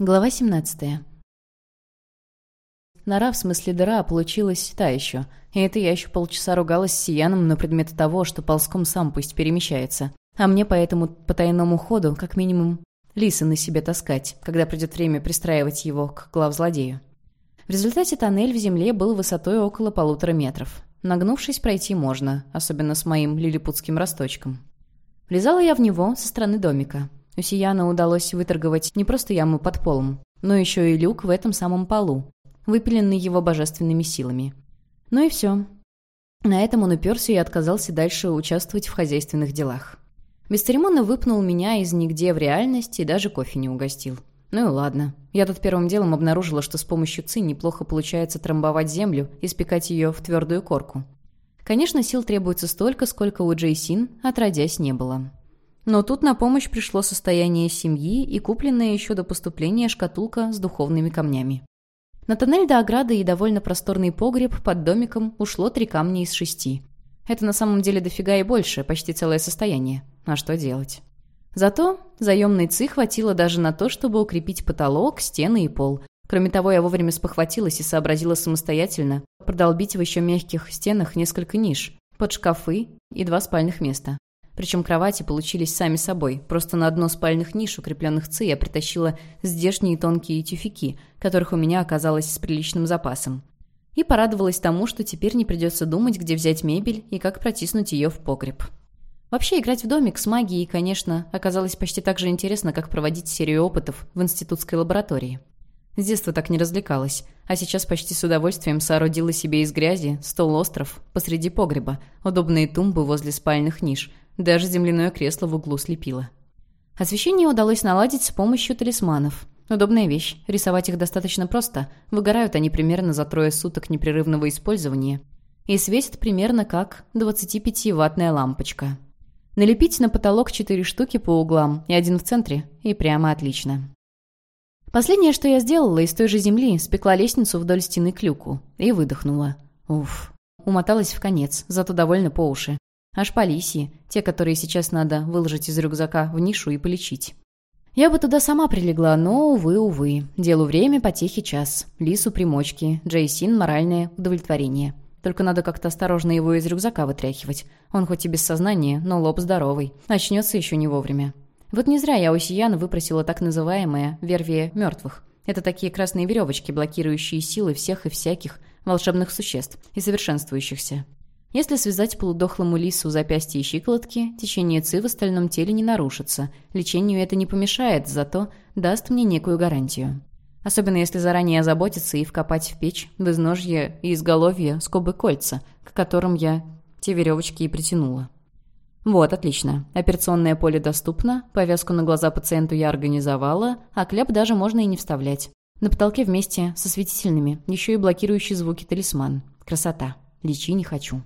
Глава 17. Нора, в смысле дыра, получилась та еще. И это я еще полчаса ругалась с Сияном на предмет того, что ползком сам пусть перемещается. А мне по этому потайному ходу, как минимум, лисы на себе таскать, когда придет время пристраивать его к главзлодею. В результате тоннель в земле был высотой около полутора метров. Нагнувшись, пройти можно, особенно с моим лилипутским росточком. Влезала я в него со стороны домика. У Сияна удалось выторговать не просто яму под полом, но еще и люк в этом самом полу, выпиленный его божественными силами. Ну и все. На этом он уперся и отказался дальше участвовать в хозяйственных делах. Бесцеремонно выпнул меня из нигде в реальности и даже кофе не угостил. Ну и ладно. Я тут первым делом обнаружила, что с помощью ЦИ неплохо получается трамбовать землю и спекать ее в твердую корку. Конечно, сил требуется столько, сколько у Джейсин, отродясь, не было. Но тут на помощь пришло состояние семьи и купленная еще до поступления шкатулка с духовными камнями. На тоннель до ограды и довольно просторный погреб под домиком ушло три камня из шести. Это на самом деле дофига и больше, почти целое состояние. А что делать? Зато заемной ци хватило даже на то, чтобы укрепить потолок, стены и пол. Кроме того, я вовремя спохватилась и сообразила самостоятельно продолбить в еще мягких стенах несколько ниш, под шкафы и два спальных места. Причем кровати получились сами собой. Просто на одно спальных ниш, укрепленных ци, я притащила здешние тонкие тюфяки, которых у меня оказалось с приличным запасом. И порадовалась тому, что теперь не придется думать, где взять мебель и как протиснуть ее в погреб. Вообще, играть в домик с магией, конечно, оказалось почти так же интересно, как проводить серию опытов в институтской лаборатории. С детства так не развлекалась, а сейчас почти с удовольствием соорудила себе из грязи стол-остров посреди погреба, удобные тумбы возле спальных ниш – даже земляное кресло в углу слепило. Освещение удалось наладить с помощью талисманов. Удобная вещь. Рисовать их достаточно просто. Выгорают они примерно за трое суток непрерывного использования. И светят примерно как 25-ваттная лампочка. Налепить на потолок четыре штуки по углам и один в центре, и прямо отлично. Последнее, что я сделала, из той же земли спекла лестницу вдоль стены к люку и выдохнула. Уф. Умоталась в конец, зато довольно по уши. Аж по лисьи, те, которые сейчас надо выложить из рюкзака в нишу и полечить. Я бы туда сама прилегла, но, увы, увы. Делу время, потехи час. Лису примочки, Джейсин моральное удовлетворение. Только надо как-то осторожно его из рюкзака вытряхивать. Он хоть и без сознания, но лоб здоровый. Очнется еще не вовремя. Вот не зря я у Сияна выпросила так называемое «вервие мертвых». Это такие красные веревочки, блокирующие силы всех и всяких волшебных существ и совершенствующихся. Если связать полудохлому лису запястья и щиколотки, течение ЦИ в остальном теле не нарушится. Лечению это не помешает, зато даст мне некую гарантию. Особенно если заранее озаботиться и вкопать в печь, в изножье и изголовье скобы кольца, к которым я те веревочки и притянула. Вот, отлично. Операционное поле доступно, повязку на глаза пациенту я организовала, а кляп даже можно и не вставлять. На потолке вместе со светительными, еще и блокирующий звуки талисман. Красота. Лечи не хочу.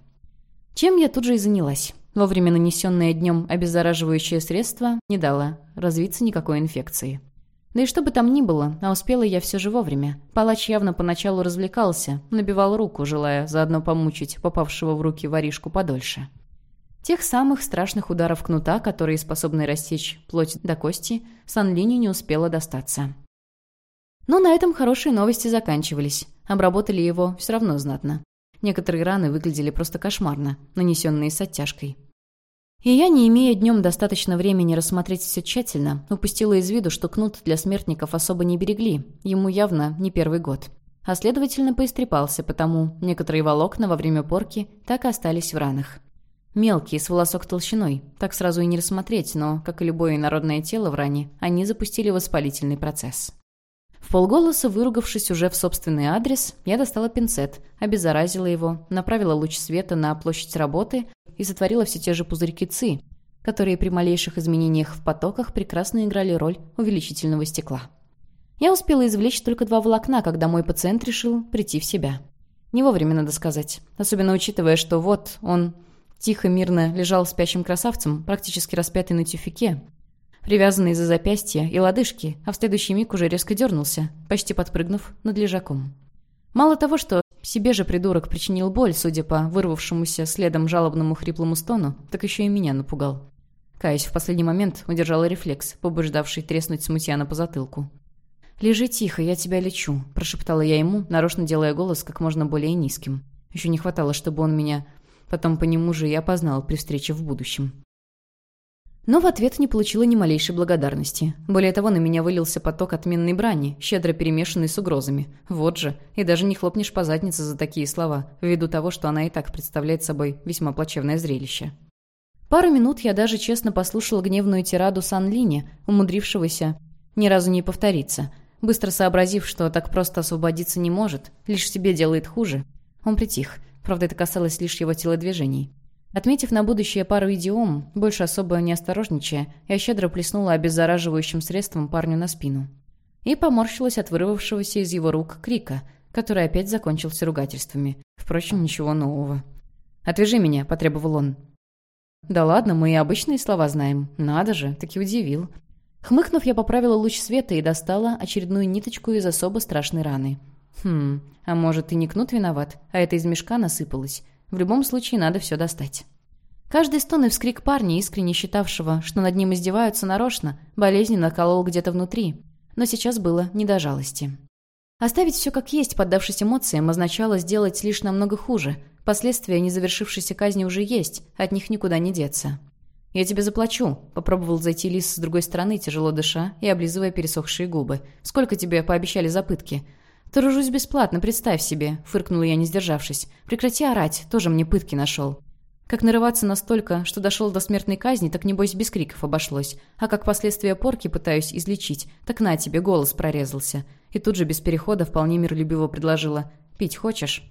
Чем я тут же и занялась. Вовремя нанесенное днем обеззараживающее средство не дало развиться никакой инфекции. Да и что бы там ни было, а успела я все же вовремя. Палач явно поначалу развлекался, набивал руку, желая заодно помучить попавшего в руки воришку подольше. Тех самых страшных ударов кнута, которые способны растечь плоть до кости, Сан-Линю не успела достаться. Но на этом хорошие новости заканчивались. Обработали его все равно знатно. Некоторые раны выглядели просто кошмарно, нанесенные с оттяжкой. И я, не имея днем достаточно времени рассмотреть все тщательно, упустила из виду, что кнут для смертников особо не берегли, ему явно не первый год. А следовательно, поистрепался, потому некоторые волокна во время порки так и остались в ранах. Мелкие, с волосок толщиной, так сразу и не рассмотреть, но, как и любое народное тело в ране, они запустили воспалительный процесс. В полголоса, выругавшись уже в собственный адрес, я достала пинцет, обеззаразила его, направила луч света на площадь работы и сотворила все те же пузырьки ЦИ, которые при малейших изменениях в потоках прекрасно играли роль увеличительного стекла. Я успела извлечь только два волокна, когда мой пациент решил прийти в себя. Не вовремя, надо сказать. Особенно учитывая, что вот он тихо, мирно лежал спящим красавцем, практически распятый на тюфике, привязанный за запястье и лодыжки, а в следующий миг уже резко дернулся, почти подпрыгнув над лежаком. Мало того, что себе же придурок причинил боль, судя по вырвавшемуся следом жалобному хриплому стону, так еще и меня напугал. Каюсь, в последний момент удержала рефлекс, побуждавший треснуть смутьяна по затылку. «Лежи тихо, я тебя лечу», — прошептала я ему, нарочно делая голос как можно более низким. Еще не хватало, чтобы он меня... Потом по нему же и опознал при встрече в будущем. Но в ответ не получила ни малейшей благодарности. Более того, на меня вылился поток отменной брани, щедро перемешанный с угрозами. Вот же, и даже не хлопнешь по заднице за такие слова, ввиду того, что она и так представляет собой весьма плачевное зрелище. Пару минут я даже честно послушала гневную тираду Сан Лине, умудрившегося ни разу не повториться. Быстро сообразив, что так просто освободиться не может, лишь себе делает хуже, он притих. Правда, это касалось лишь его телодвижений. Отметив на будущее пару идиом, больше особо не осторожничая, я щедро плеснула обеззараживающим средством парню на спину. И поморщилась от вырвавшегося из его рук крика, который опять закончился ругательствами. Впрочем, ничего нового. «Отвяжи меня», — потребовал он. «Да ладно, мы и обычные слова знаем. Надо же, таки удивил». Хмыкнув, я поправила луч света и достала очередную ниточку из особо страшной раны. «Хм, а может, и не кнут виноват, а это из мешка насыпалось. В любом случае, надо все достать». Каждый стон и вскрик парня, искренне считавшего, что над ним издеваются нарочно, болезненно колол где-то внутри. Но сейчас было не до жалости. Оставить все как есть, поддавшись эмоциям, означало сделать лишь намного хуже. Последствия незавершившейся казни уже есть, от них никуда не деться. «Я тебе заплачу», — попробовал зайти Лис с другой стороны, тяжело дыша и облизывая пересохшие губы. «Сколько тебе пообещали за пытки?» «Тружусь бесплатно, представь себе», — фыркнула я, не сдержавшись. «Прекрати орать, тоже мне пытки нашел». Как нарываться настолько, что дошел до смертной казни, так небось без криков обошлось. А как последствия порки пытаюсь излечить, так на тебе, голос прорезался. И тут же без перехода вполне миролюбиво предложила. «Пить хочешь?»